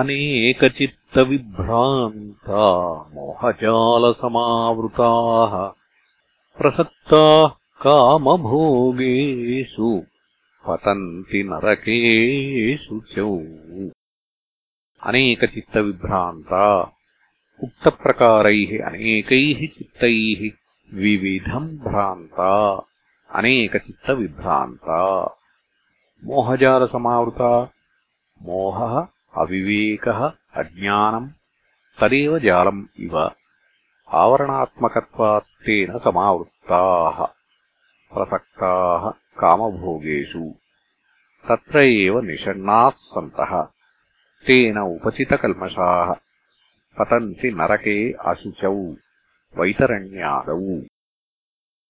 अनेकचित्तविभ्रान्ता मोहजालसमावृताः प्रसक्ताः कामभोगेषु पतन्ति नरकेषु च। अनेकचित्तविभ्रान्ता उक्तप्रकारैः अनेकैः चित्तैः विविधम् भ्रान्ता अनेकचित्तविभ्रान्ता मोहजालसमावृता मोहः अविवेकः अज्ञानम् तदेव जालम् इव। आवरणात्मकत्वात् तेन समावृत्ताः। प्रसक्ताः कामभोगेषु। तत्र एव निषण्णाः सन्तः। तेन उपचितकल्मषाः। पतन्ति नरके अशुचौ। वैतरण्यादौ